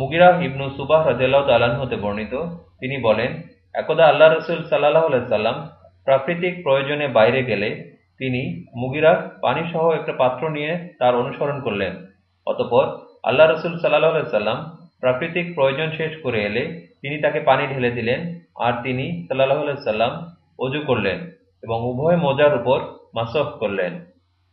মুগিরাহ ইবনু সুবাহ রাজিয়াল্লাহ তালান হতে বর্ণিত। তিনি বলেন, একদা আল্লাহ রসুল সাল্লাহ সাল্লাম প্রাকৃতিক প্রয়োজনে বাইরে গেলে তিনি মুগিরাহ পানিসহ একটা পাত্র নিয়ে তার অনুসরণ করলেন। অতপর আল্লাহ রসুল সাল্লাহ সাল্লাম প্রাকৃতিক প্রয়োজন শেষ করে এলে তিনি তাকে পানি ঢেলে দিলেন আর তিনি সাল্লাহ সাল্লাম অজু করলেন এবং উভয় মোজার উপর মাসফ করলেন।